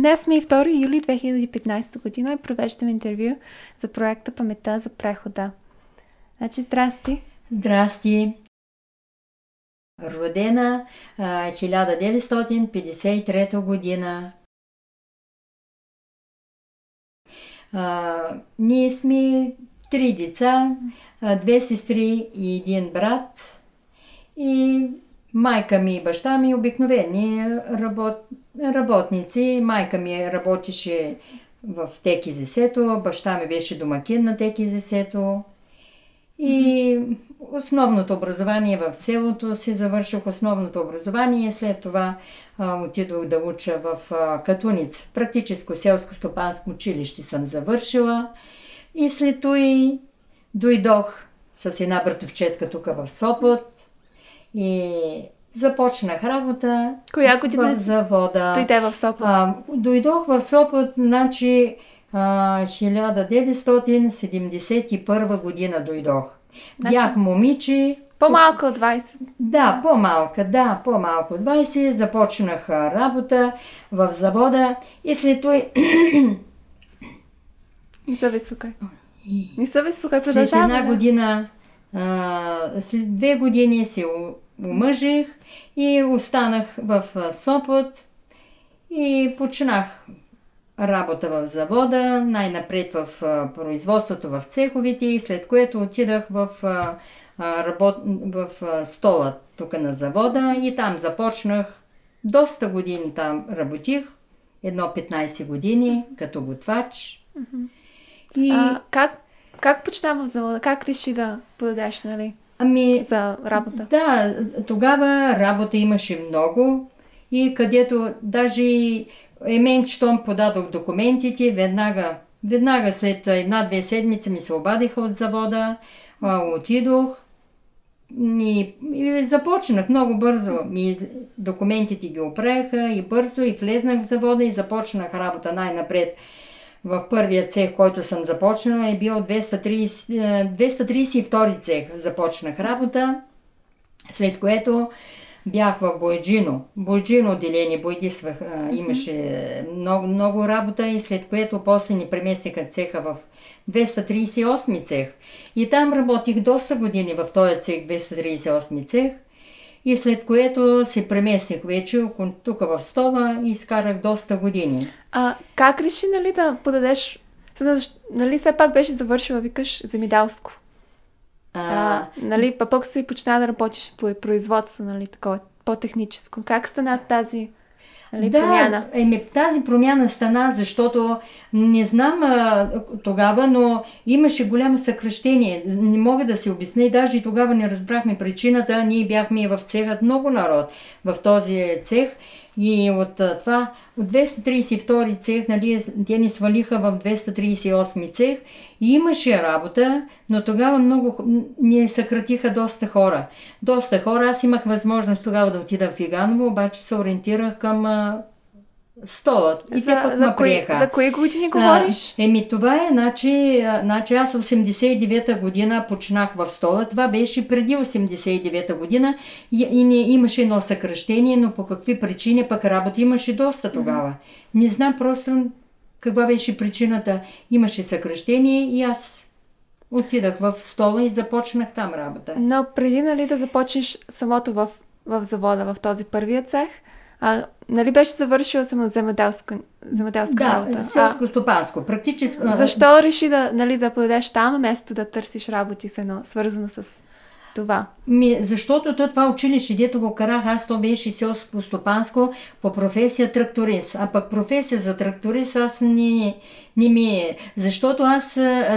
Днес сме и 2 юли 2015 година и провеждаме интервю за проекта Памета за прехода. Значи, здрасти! Здрасти! Родена а, 1953 година. А, ние сме три деца, две сестри и един брат. И майка ми и баща ми обикновени работ, работници. Майка ми работеше в ТКЗС-то, баща ми беше домакин на ТКЗС-то. И основното образование в селото си завърших основното образование. След това а, отидох да уча в а, Катуниц. Практическо селско-стопанско училище съм завършила. И след това дойдох с една братовчетка тук в Сопот. И започнах работа Коя година в завода. дойде в Сопот? А, дойдох в Сопот, значи а, 1971 година дойдох. Значи- Бях момиче. По-малко от 20. Да, по-малка, да, по-малко от 20. Започнах работа в завода и след това Не се безпокой. Не се след продължаваме. една да. година, а, след две години се омъжих и останах в Сопот и почнах работа в завода, най-напред в производството в цеховите и след което отидах в, работ... в стола тук на завода и там започнах. Доста години там работих, едно 15 години като готвач. И, А, как, как почна в завода? Как реши да подадеш, нали, ами, за работа? Да, тогава работа имаше много и където даже и емен, щом подадох документите, веднага, веднага след една-две седмици ми се обадиха от завода, отидох и, и започнах много бързо. Ми, документите ги оправиха и бързо и влезнах в завода и започнах работа най-напред. В първия цех, който съм започнала, е бил 230, е, 232 цех. Започнах работа, след което бях в Бойджино. Бойджино отделение, Бойдисвах, имаше много, много работа и след което после ни преместиха цеха в 238 цех. И там работих доста години в този цех, 238 цех. И след което се преместих вече тук в Стова и изкарах доста години. А как реши, нали, да подадеш... Нали, все пак беше завършила, викаш, земеделско. А, нали, па пък се и почна да работиш по производство, нали, такова, по-техническо. Как стана тази нали, промяна? Да, еми, тази промяна стана, защото не знам а, тогава, но имаше голямо съкръщение. Не мога да си обясня и даже и тогава не разбрахме причината. Ние бяхме в цехът много народ в този цех. И от това, от 232 цех, нали, те ни свалиха в 238 цех и имаше работа, но тогава много, ни съкратиха доста хора. Доста хора. Аз имах възможност тогава да отида в Иганово, обаче се ориентирах към столът. И за, за, кои, за кои години говориш? А, еми това е, значи, значи аз 89-та година почнах в стола. Това беше преди 89-та година и, и не, имаше едно съкръщение, но по какви причини пък работа имаше доста тогава. Не знам просто каква беше причината. Имаше съкръщение и аз отидах в стола и започнах там работа. Но преди нали, да започнеш самото в, в завода, в този първия цех, а, нали беше завършила само земеделска, земеделска Да, работа? Селско-стопанско. Практически. защо реши да, нали, да подадеш там, вместо да търсиш работи с едно, свързано с това? Ми, защото то това училище, дето го карах, аз то беше селско-стопанско по професия тракторист. А пък професия за тракторист аз не, не ми е. Защото аз,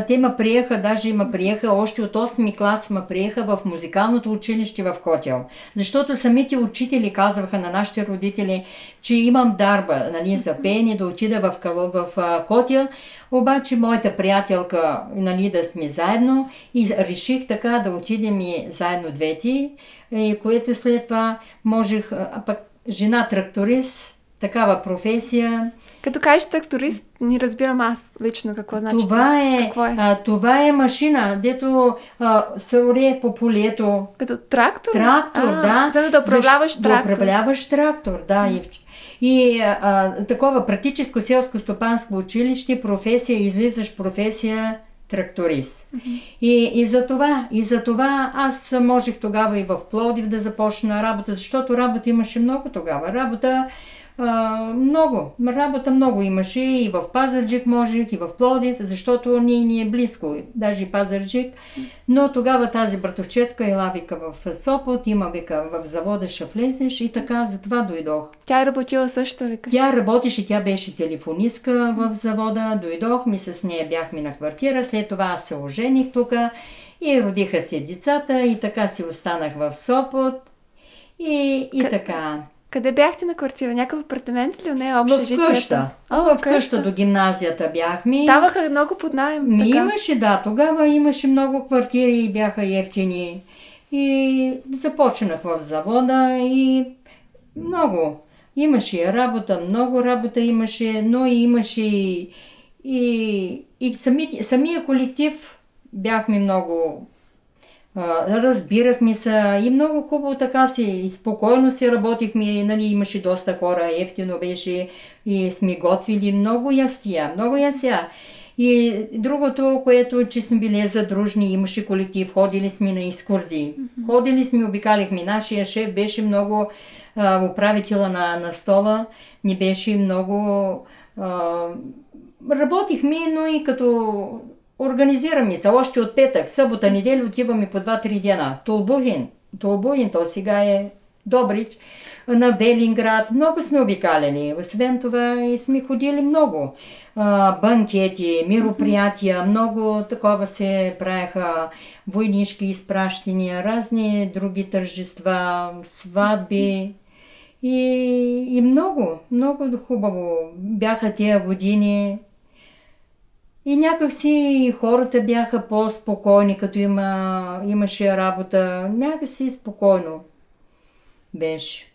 те ме приеха, даже ме приеха, още от 8 клас ме приеха в музикалното училище в Котел. Защото самите учители казваха на нашите родители, че имам дарба нали, за пеене, да отида в, в, а, Котел. Обаче моята приятелка, нали, да сме заедно и реших така да отидем и заедно двете, и което след това можех, а пък жена тракторист, такава професия, Като кажеш тракторист, не разбирам аз лично какво значи това е, Какво е? А, това е машина, дето а, се орее по полето. Като трактор? Трактор, а, да. За да управляваш трактор. Да управляваш трактор, да. И, И а, такова практическо селско стопанско училище, професия, излизаш професия тракторист. И, и, за това, и за това аз можех тогава и в Плодив да започна работа, защото работа имаше много тогава. Работа а, много, работа много имаше и в Пазарджик можех, и в Плодив, защото ни, ни е близко, даже и Пазарджик. Но тогава тази братовчетка ела вика в Сопот, има вика в завода ще влезеш и така, затова дойдох. Тя е работила също, вика. Тя работеше, тя беше телефонистка в завода, дойдох ми с нея, бяхме на квартира, след това аз се ожених тук и родиха се децата и така си останах в Сопот. И, и К... така. Къде бяхте на квартира? Някакъв апартамент или не? Общежитие? В къща. О, в къща. къща до гимназията бяхме. Даваха много под найем. Ми така. имаше, да. Тогава имаше много квартири и бяха ефтини. И започнах в завода и много. Имаше работа, много работа имаше, но и имаше и, и, и сами, самия колектив бяхме много разбирахме се и много хубаво така си, и спокойно си работихме, нали, имаше доста хора, ефтино беше и сме готвили много ястия, много ястия. И другото, което, че сме били задружни, имаше колектив, ходили сме на изкурзии. Mm-hmm. Ходили сме, обикалихме. Нашия шеф беше много а, управителя на, на стола, ни беше много... А, работихме, но и като Организираме се още от петък, събота, неделя отиваме по 2-3 дена. Толбухин, Толбухин, то сега е Добрич, на Велинград. Много сме обикаляли. Освен това и сме ходили много. А, банкети, мироприятия, много такова се правяха войнишки изпращания, разни други тържества, сватби. И, и много, много хубаво бяха тия години. И някакси хората бяха по-спокойни, като има, имаше работа. Някакси спокойно беше.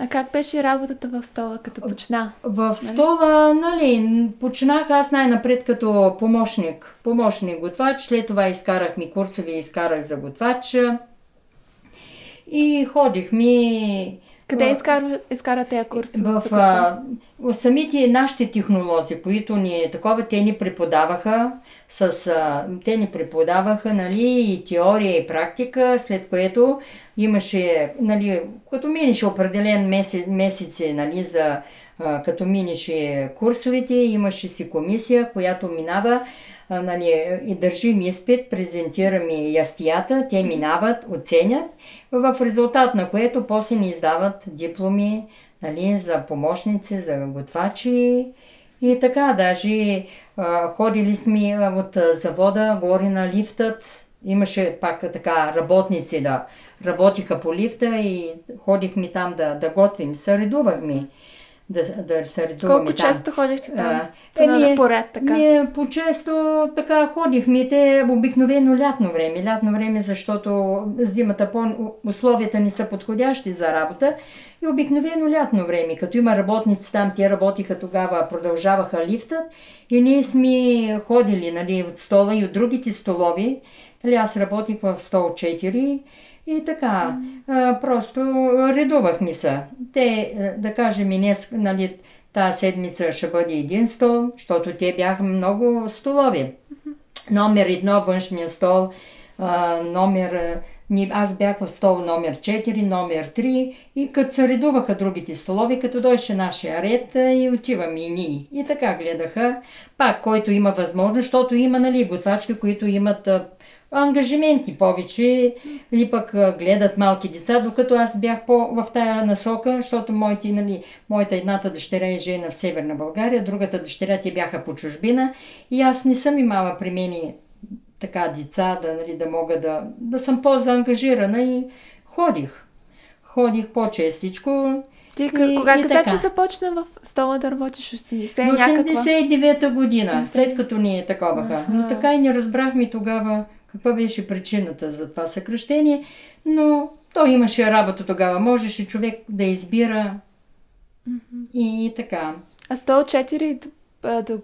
А как беше работата в стола, като почна? В нали? стола, нали, почнах аз най-напред като помощник. Помощник готвач, след това изкарах ми курсови, изкарах за готвач. И ходих ми къде изкара, изкара тези курси? В, а, самите нашите технолози, които ни такова, те ни преподаваха с, а, те ни преподаваха нали, и теория и практика, след което имаше, нали, като минеше определен месец, месеци нали, за а, като минеше курсовете, имаше си комисия, която минава нали, държим изпит, презентираме ястията, те минават, оценят, в резултат на което после ни издават дипломи нали, за помощници, за готвачи и така. Даже а, ходили сме от завода горе на лифтът, имаше пак така работници да работиха по лифта и ходихме там да, да готвим, съредувахме да, да се редуваме Колко там. често ходихте там? А, е, поред, така? Ние по-често така ходихме. Те обикновено лятно време. Лятно време, защото зимата по условията ни са подходящи за работа. И обикновено лятно време, като има работници там, те работиха тогава, продължаваха лифтът и ние сме ходили нали, от стола и от другите столови. Нали, аз работих в стол 4 и така, а, просто редувахме се. Те, да кажем, и днес, нали, тази седмица ще бъде един стол, защото те бяха много столови. Номер едно, външния стол, а, номер... Аз бях в стол номер 4, номер 3 и като се редуваха другите столови, като дойше нашия ред и отиваме и ние. И така гледаха. Пак, който има възможност, защото има нали, готвачки, които имат ангажименти повече или пък гледат малки деца, докато аз бях по в тая насока, защото моите, нали, моята едната дъщеря е жена в Северна България, другата дъщеря те бяха по чужбина и аз не съм имала при мен така деца, да, нали, да мога да, да съм по-заангажирана и ходих. Ходих по-честичко. Ти и, кога и каза, така. че започна в стола да работиш 80 89-та година, 80... след като ни е таковаха. Ага. Но така и не разбрахме тогава каква беше причината за това съкръщение, но той имаше работа тогава. Можеше човек да избира mm-hmm. и, и така. А 104 до, до,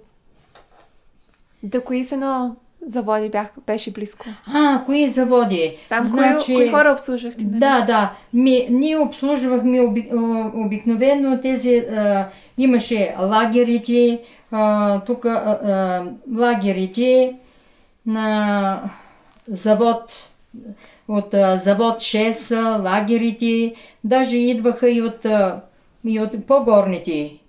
до кои са на заводи бях, беше близко? А, кои заводи? Там значи... кои, кои хора обслужвахте? Нали? Да, да. Ми, ние обслужвахме оби, обикновено тези... А, имаше лагерите, а, тук а, а, лагерите на завод от завод 6, лагерите, даже идваха и от, и от по-горните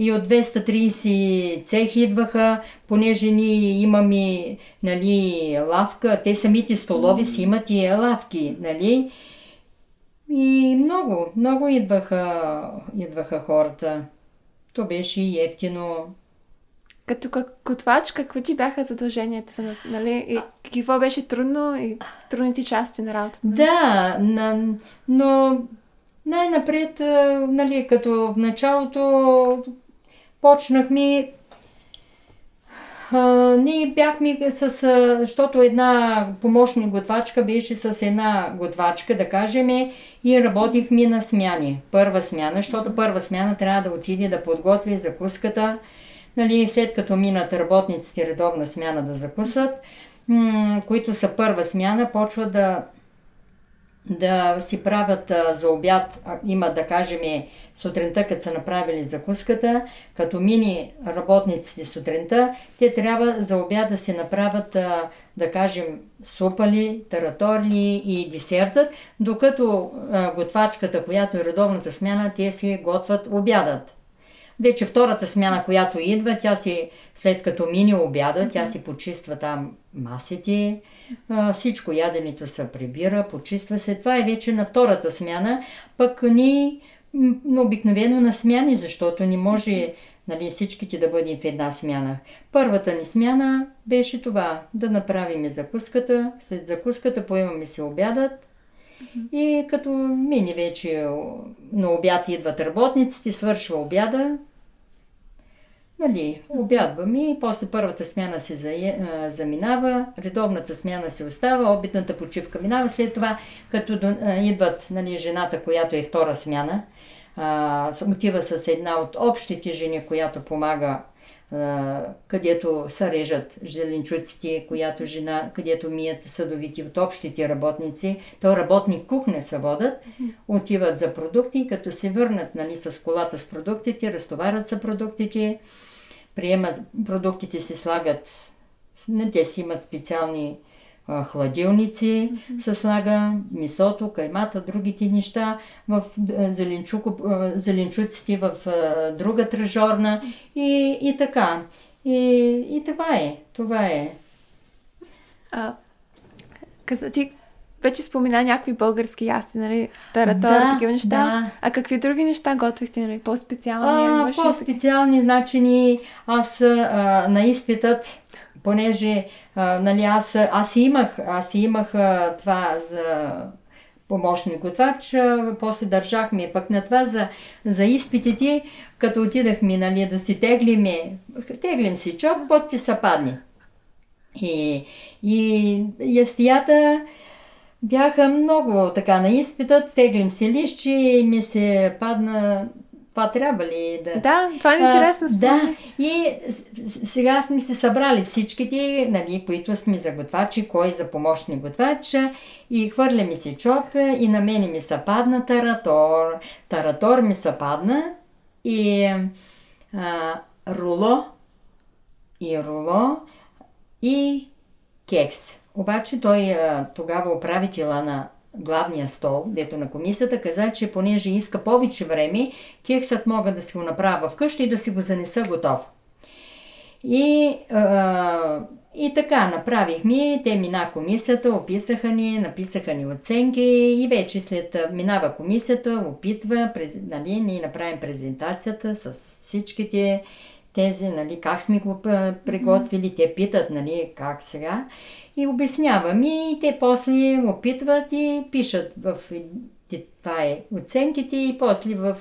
и от 230 цех идваха, понеже ние имаме нали, лавка, те самите столови си имат и лавки, нали? И много, много идваха, идваха хората. То беше ефтино. Като готвач, какво ти бяха задълженията? Нали? И какво беше трудно и трудните части на работата? Да, на, но най-напред, нали, като в началото почнахме а, ние бяхме с, защото една помощни готвачка беше с една готвачка, да кажем, и работихме на смяни. Първа смяна, защото първа смяна трябва да отиде да подготви закуската, нали, след като минат работниците редовна смяна да закусат, които са първа смяна, почват да да си правят за обяд, а, има да кажем сутринта, като са направили закуската, като мини работниците сутринта, те трябва за обяд да си направят, да кажем, супали, тараторли и десертът, докато готвачката, която е редовната смяна, те си готвят обядът. Вече втората смяна, която идва, тя си, след като мине обяда, тя си почиства там масите, всичко яденето се прибира, почиства се. Това е вече на втората смяна, пък ни обикновено на смяни, защото не може нали, всичките да бъдем в една смяна. Първата ни смяна беше това, да направим закуската, след закуската поемаме се обядът. И като мини вече на обяд идват работниците, свършва обяда, Нали, обядваме и после първата смяна се зае, а, заминава, редовната смяна се остава, обидната почивка минава. След това, като а, идват нали, жената, която е втора смяна, а, отива с една от общите жени, която помага където се режат зеленчуците, която жена, където мият съдовите от общите работници, то работни кухня се водят, отиват за продукти, като се върнат нали, с колата с продуктите, разтоварят са продуктите, приемат продуктите, се слагат, те си имат специални а, хладилници, mm-hmm. се слага месото, каймата, другите неща в зеленчуко, зеленчуците в а, друга трежорна и, и така. И, и това е. Това е. А, каза ти, вече спомена някои български ясти, нали? Таратора, да, такива неща. Да. А какви други неща готвихте, нали? По-специални? А, по-специални, значи ни, аз а, на изпитът, понеже а, нали, аз, аз имах, аз имах а, това за помощник готвач, после държахме пък на това за, за изпитите, като отидахме нали, да си теглиме, теглим си чоп, под ти са падни. И, и ястията, бяха много така на изпитът, теглим си лище и ми се падна това трябва ли да... Да, това е интересно Да, и сега сме се събрали всичките, нали, които сме за готвачи, кой за помощни готвач и хвърля ми се чоп и на мене ми се падна таратор. Таратор ми се падна и а, руло и руло и кекс. Обаче той тогава управителя на главния стол, дето на комисията, каза, че понеже иска повече време, кексът мога да си го направя вкъщи и да си го занеса готов. И, а, и така направихме, те мина комисията, описаха ни, написаха ни оценки и вече след минава комисията, опитва, през, нали, ние направим презентацията с всичките тези, нали, как сме го приготвили, те питат, нали, как сега и обяснявам. И те после опитват и пишат в това е оценките и после в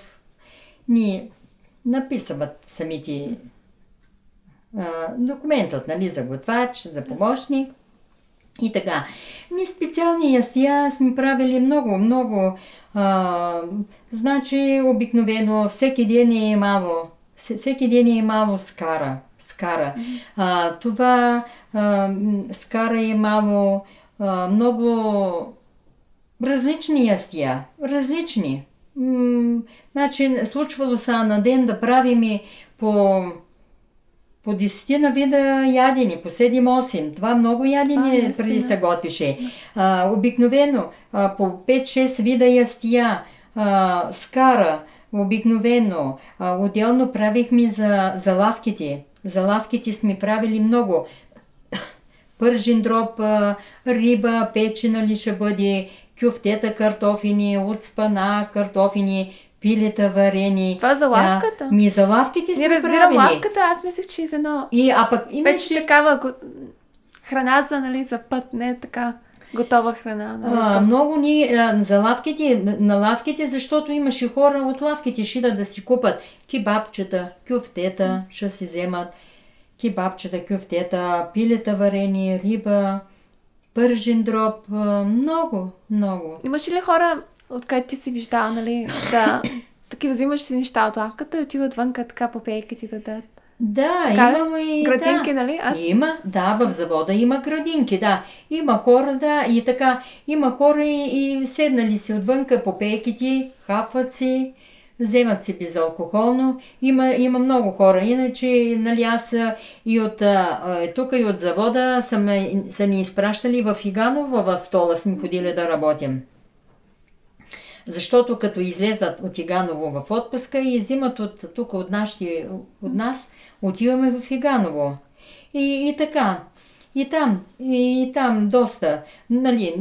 ни написват самите а, документът, нали, за готвач, за помощник и така. Ми специални ястия сме правили много, много. А, значи, обикновено всеки ден е имало, всеки ден е имало скара скара. А, това а, скара е мамо а, много различни ястия. Различни. М- значи, случвало се на ден да правим по по десетина вида ядени, по 7-8. Това много ядени а, преди се готвише. А, обикновено а, по 5-6 вида ястия, а, скара, обикновено. А, отделно правихме за, за лавките. За лавките сме правили много. Пържен дроб, а, риба, печена ли ще бъде, кюфтета картофини, от спана картофини, пилета варени. Това за лавката? Да, ми за лавките Не разбирам лавката, аз мислех, че е едно... И, а пък имаше... Вече такава го... храна за, нали, за път, не е така готова храна. Нали, а, много ни а, за лавките, на лавките, защото имаше хора от лавките, шида да си купат кебабчета, кюфтета, ще си вземат кебабчета, кюфтета, пилета варени, риба, пържен дроб, много, много. Имаше ли хора, откъде ти си виждала, нали, да, такива взимаш си неща от лавката и отиват вънка така по пейка ти да дадат? Да, така има и... Градинки, да. нали? Аз... Има, да, в завода има градинки, да. Има хора, да, и така, има хора и, и седнали си отвънка по пейките, хапват си, вземат си безалкохолно. Има, има много хора. Иначе, нали, аз и от е, тук и от завода са, ме, са ни изпращали в Иганово в стола, сме ходили да работим. Защото като излезат от Иганово в отпуска и взимат от тук от, нашите, от нас, отиваме в Иганово. И, и така. И там, и, там доста. Нали,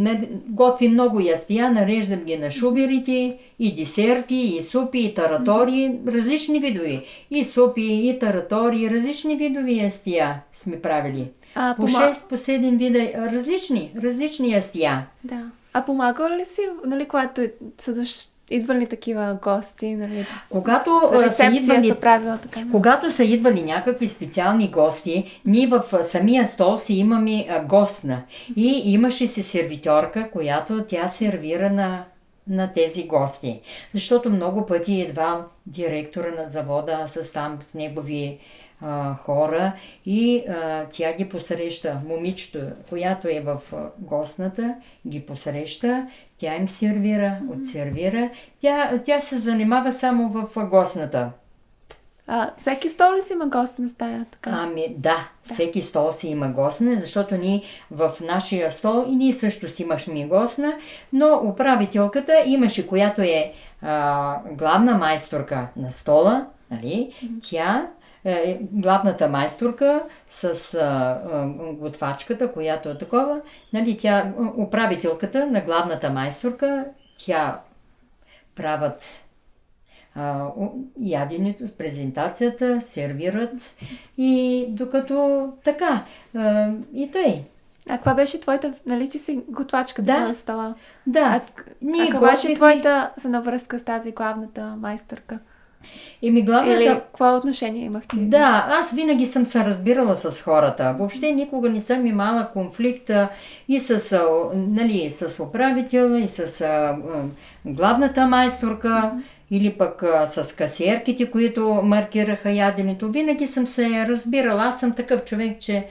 готви много ястия, нареждам ги на шуберите, и десерти, и супи, и таратори, различни видови. И супи, и таратори, различни видови ястия сме правили. А, по пома... 6, по 7 вида, различни, различни ястия. Да. А помагала ли си, нали, когато са дошли идвали такива гости, нали? Когато са идвали, са правила, така, когато са идвали някакви специални гости, ние в самия стол си имаме гостна. И имаше си сервиторка, която тя сервира на, на тези гости. Защото много пъти едва директора на завода с там с негови а, хора и а, тя ги посреща. Момичето, която е в гостната, ги посреща, тя им сервира, отсервира. Тя, тя се занимава само в гостната. А, всеки стол ли си има гостна стая? Така? Ами да, да, всеки стол си има гостна, защото ние в нашия стол и ние също си имахме гостна, но управителката имаше, която е а, главна майсторка на стола, нали? Mm-hmm. Тя е, главната майсторка с а, а, готвачката, която е такова, нали, тя, управителката на главната майсторка, тя правят а, яденето, презентацията, сервират и докато така а, и тъй. А каква беше твоята, нали ти си готвачка да. на стола? Да. А, Ние а каква беше твоята сънавръзка с тази главната майсторка? Еми, главната... Или какво отношение имахте? Да, аз винаги съм се разбирала с хората. Въобще никога не съм имала конфликта и с, нали, с управител, и с главната майсторка, или пък с касиерките, които маркираха яденето. Винаги съм се разбирала. Аз съм такъв човек, че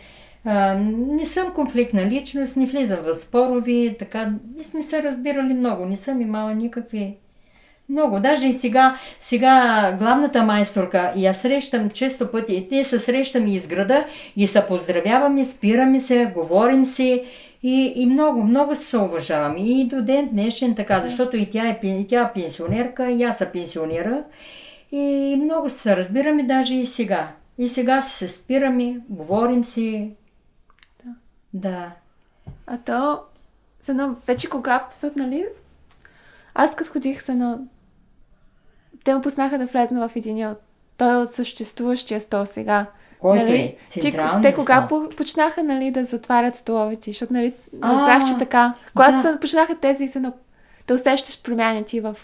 а, не съм конфликтна личност, не влизам в спорови, така, не сме се разбирали много, не съм имала никакви много. Даже и сега, сега главната майсторка, я срещам често пъти, ние се срещаме из града и се поздравяваме, спираме се, говорим си и, и много, много се уважаваме. И до ден днешен така, защото и тя е, и тя е пенсионерка, и аз съм пенсионера. И много се разбираме даже и сега. И сега се спираме, говорим си. Да. да. А то, за едно, вече кога, нали, аз като ходих с едно те му пуснаха да влезна в един от той е от съществуващия стол сега. Който нали? е? Централния Те кога по- почнаха нали, да затварят столовете, защото нали, разбрах, че така. Когато да. почнаха тези, се да усещаш промяна ти в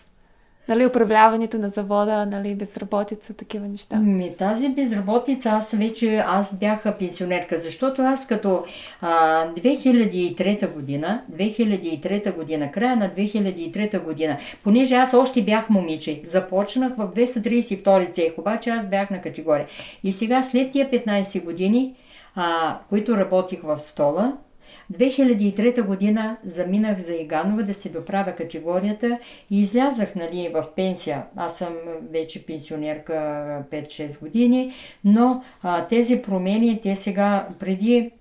нали, управляването на завода, нали, безработица, такива неща? Ми, тази безработица, аз вече, аз бях пенсионерка, защото аз като а, 2003 година, 2003 година, края на 2003 година, понеже аз още бях момиче, започнах в 232 цех, обаче аз бях на категория. И сега след тия 15 години, а, които работих в стола, 2003 година заминах за Иганова да си доправя категорията и излязах нали, в пенсия. Аз съм вече пенсионерка 5-6 години, но а, тези промени, те сега преди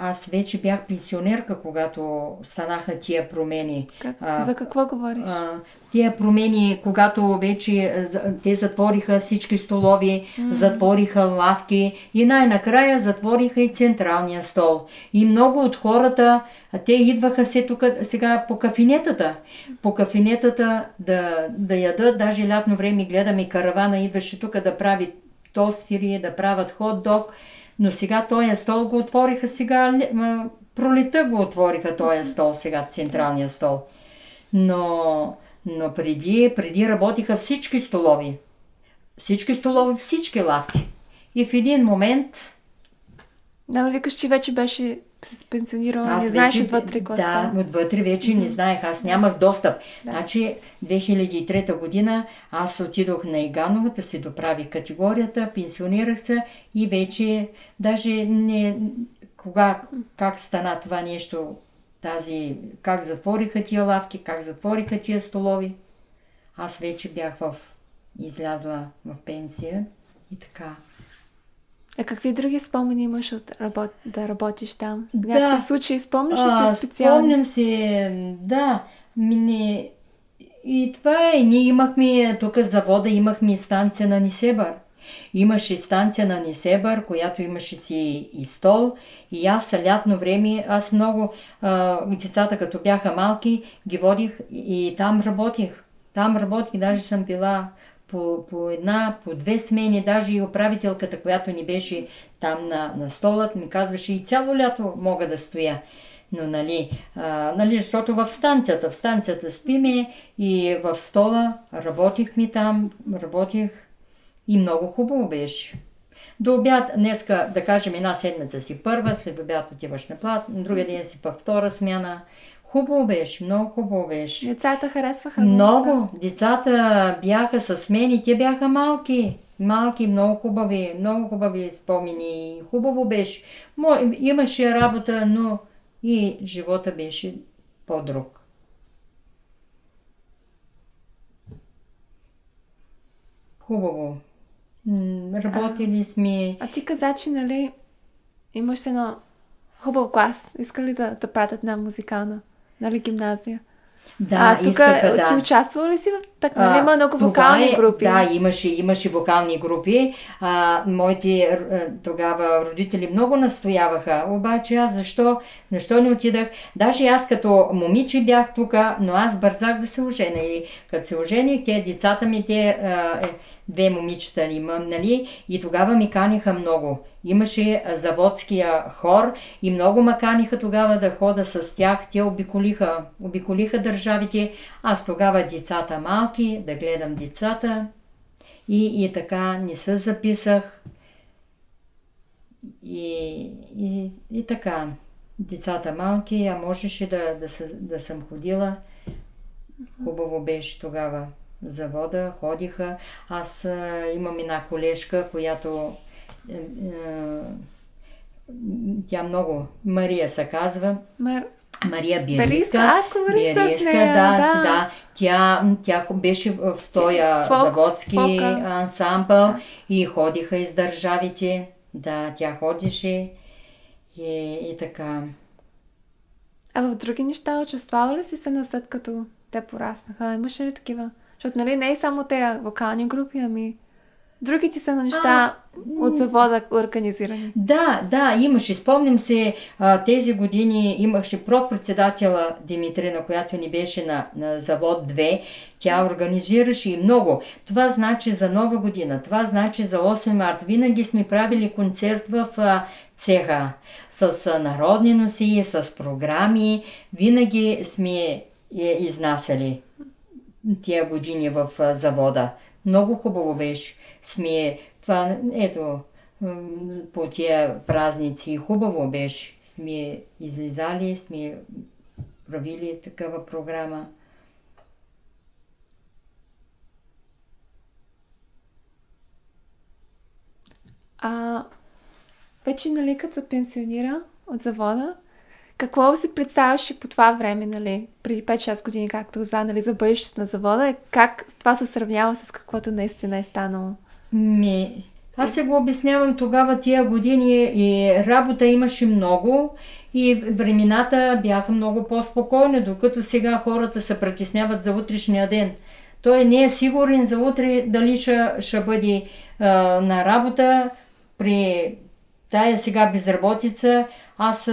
аз вече бях пенсионерка, когато станаха тия промени. Как? А, За какво говориш? А, тия промени, когато вече те затвориха всички столови, mm. затвориха лавки и най-накрая затвориха и централния стол. И много от хората, те идваха се тук сега по кафинетата. По кафинетата да, да ядат, даже лятно време гледаме каравана идваше тук да прави тостири, да правят хот-дог. Но сега този стол го отвориха сега, пролета го отвориха този стол, сега централния стол. Но, но преди, преди работиха всички столови. Всички столови, всички лавки. И в един момент... Да, викаш, че вече беше се пенсионирала, аз не знаеш вече, отвътре какво Да, отвътре вече mm-hmm. не знаех, аз нямах достъп. Да. Значи 2003 година аз отидох на Иганова да си доправи категорията, пенсионирах се и вече даже не... Кога, как стана това нещо, тази, как затвориха тия лавки, как затвориха тия столови, аз вече бях в излязла в пенсия и така. А какви други спомени имаш от работ... да работиш там? Да. Някакви случаи спомняш ли се специално? Спомням се, да. Мини... И това е, ние имахме, тук завода имахме станция на Нисебър. Имаше станция на Нисебър, която имаше си и стол. И аз лятно време, аз много, а, децата като бяха малки, ги водих и там работих. Там работих, даже съм била по, по една, по две смени, даже и управителката, която ни беше там на, на столът, ми казваше и цяло лято мога да стоя. Но нали, а, нали, защото в станцията, в станцията спиме и в стола работихме там, работих и много хубаво беше. До обяд, днеска, да кажем, една седмица си първа, след обяд отиваш на плат, другия ден си пък втора смяна. Хубаво беше, много хубаво беше. Децата харесваха много. Децата бяха с мен и те бяха малки. Малки, много хубави, много хубави спомени. Хубаво беше. Имаше работа, но и живота беше по-друг. Хубаво. Работили сме. А ти каза, че нали имаш едно хубав клас. Иска ли да, да пратят на музикална? Нали, гимназия. Да, а, тук искаха, да. ти участвала ли си в така? Нали, има много вокални е, групи. Да, имаше, имаше вокални групи. А, моите тогава родители много настояваха. Обаче аз защо, защо не отидах? Даже аз като момиче бях тук, но аз бързах да се оженя. И като се ожених, те децата ми, те а, е, две момичета имам, нали? И тогава ми каниха много. Имаше заводския хор и много ма каниха тогава да хода с тях. Те обиколиха, обиколиха държавите. Аз тогава децата малки, да гледам децата. И, и така не се записах. И, и, и така, децата малки, а можеше да, да, да съм ходила. Хубаво беше тогава завода, ходиха. Аз а, имам една колежка, която тя много, Мария се казва. Мар... Мария Бириска. Аз говорих с нея, да, да. да. Тя, тя беше в този заводски фолка. ансамбъл и ходиха из държавите. Да, тя ходеше и, и така. А в други неща участвала ли си се на след като те пораснаха? Имаше ли такива? Защото, нали, не е само те вокални групи, ами другите са на неща а, от завода организирани. Да, да, имаше. Спомням се, а, тези години имаше председателя Димитрина, която ни беше на, на завод 2. Тя организираше и много. Това значи за нова година, това значи за 8 марта. Винаги сме правили концерт в а, цеха с а, народни носи, с програми. Винаги сме е изнасяли тия години в завода. Много хубаво беше. Сме, това, ето, по тия празници хубаво беше. Сме излизали, сме правили такава програма. А вече, нали, като се пенсионира от завода, какво си представяше по това време, нали, преди 5-6 години, както за, нали, за бъдещето на завода? Как това се сравнява с каквото наистина е станало? Ми, аз се го обяснявам тогава тия години и работа имаше много и времената бяха много по-спокойни, докато сега хората се притесняват за утрешния ден. Той не е сигурен за утре дали ще, ще бъде а, на работа при тая сега безработица. Аз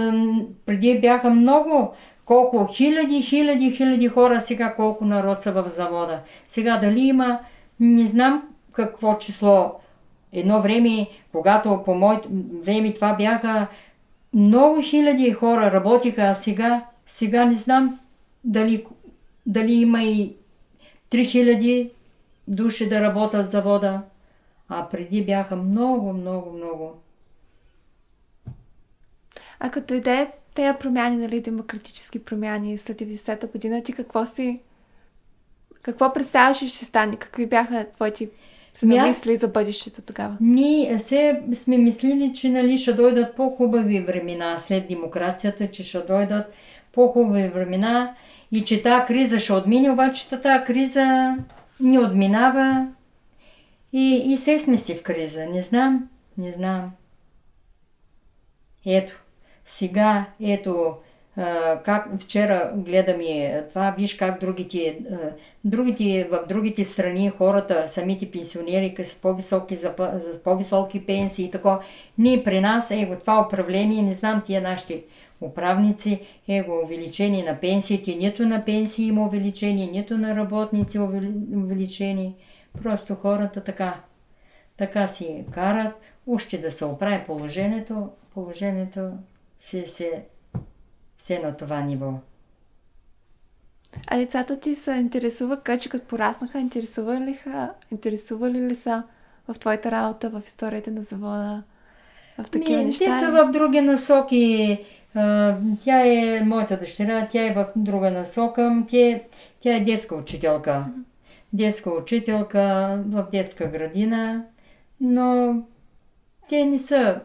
преди бяха много, колко хиляди, хиляди, хиляди хора, сега колко народ са в завода. Сега дали има, не знам какво число. Едно време, когато по моето време това бяха много хиляди хора работиха, а сега, сега не знам дали, дали има и 3000 души да работят завода, а преди бяха много, много, много. А като иде тези промяни, нали, демократически промяни след 90-та година, ти какво си... Какво представяш, ще стане? Какви бяха твоите се намисли за бъдещето тогава? Ние се сме мислили, че нали, ще дойдат по-хубави времена след демокрацията, че ще дойдат по-хубави времена и че тази криза ще отмине, обаче тази криза не отминава и, и се сме си в криза. Не знам, не знам. Ето, сега, ето, как вчера гледаме това, виж как другите, другите, в другите страни хората, самите пенсионери с по-високи, с по-високи пенсии и така. Ние при нас, его това управление, не знам тия нашите управници, его увеличение на пенсиите, нито на пенсии има увеличение, нито на работници увеличение. Просто хората така, така си карат, още да се оправи положението, положението се, се все на това ниво. А децата ти се интересуват, че като пораснаха, интересували ли, интересували ли са в твоята работа, в историята на завода, в такива Ми, неща? Те са в други насоки. Тя е моята дъщеря, тя е в друга насока. Тя, тя е детска учителка. Детска учителка в детска градина, но те не са.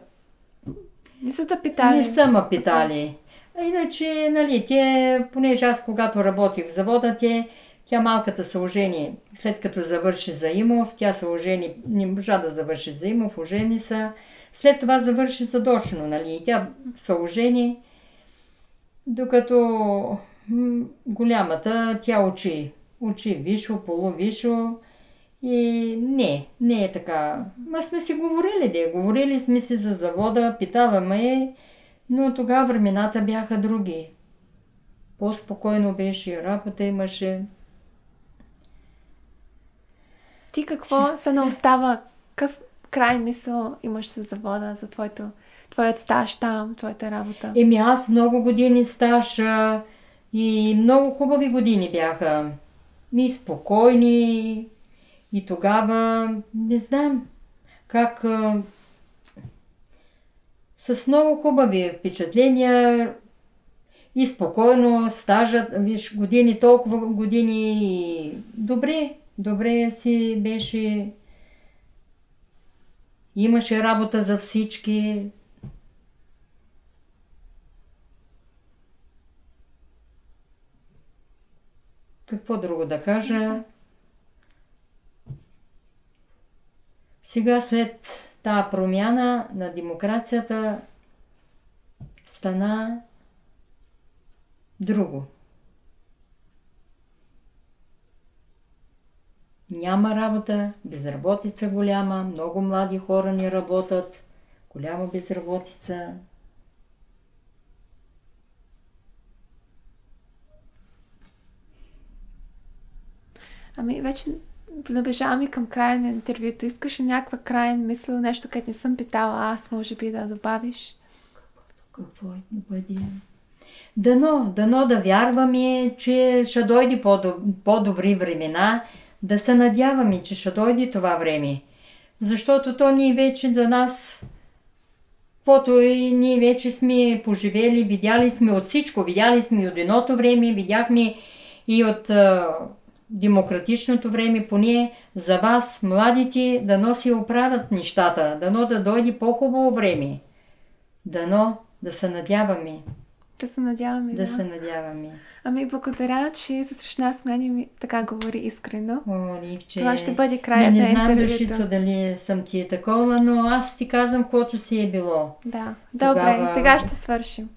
Не са да питали. Не са ма питали. А иначе, нали, те, понеже аз когато работих в завода, те, тя малката се ожени, след като завърши Заимов, тя се ожени, не можа да завърши Заимов, ожени са. След това завърши задочно, нали, тя се ожени, докато голямата, тя учи. Учи вишо, полувишо и не, не е така. Ма сме си говорили, де, говорили сме си за завода, питаваме но тогава времената бяха други. По-спокойно беше, работа имаше. Ти какво се не остава? Какъв край мисъл имаш за завода, за твоето, твоят стаж там, твоята работа? Еми аз много години стаж и много хубави години бяха. И спокойни. И тогава не знам как с много хубави впечатления и спокойно, стажът, виж, години, толкова години, добре, добре си беше, имаше работа за всички. Какво друго да кажа? Сега след Та промяна на демокрацията стана друго. Няма работа, безработица голяма, много млади хора не работят, голяма безработица. Ами вече наближаваме към края на интервюто. Искаш ли някаква крайен мисъл, нещо, където не съм питала аз, може би да добавиш? Какво е да бъде? Дано, дано да вярваме, че ще дойде по-добри времена, да се надяваме, че ще дойде това време. Защото то ние вече за нас, каквото и ние вече сме поживели, видяли сме от всичко, видяли сме от едното време, видяхме и от демократичното време, поне за вас, младите, дано си оправят нещата, дано да дойде по-хубаво време. Дано да се надяваме. Да се надяваме. Да, да. се надяваме. Ами благодаря, че за срещна с мен ми така говори искрено. О, Ливче. Това ще бъде краят не, не знам, душица, дали съм ти е такова, но аз ти казвам, каквото си е било. Да. Добре, Тогава... сега ще свършим.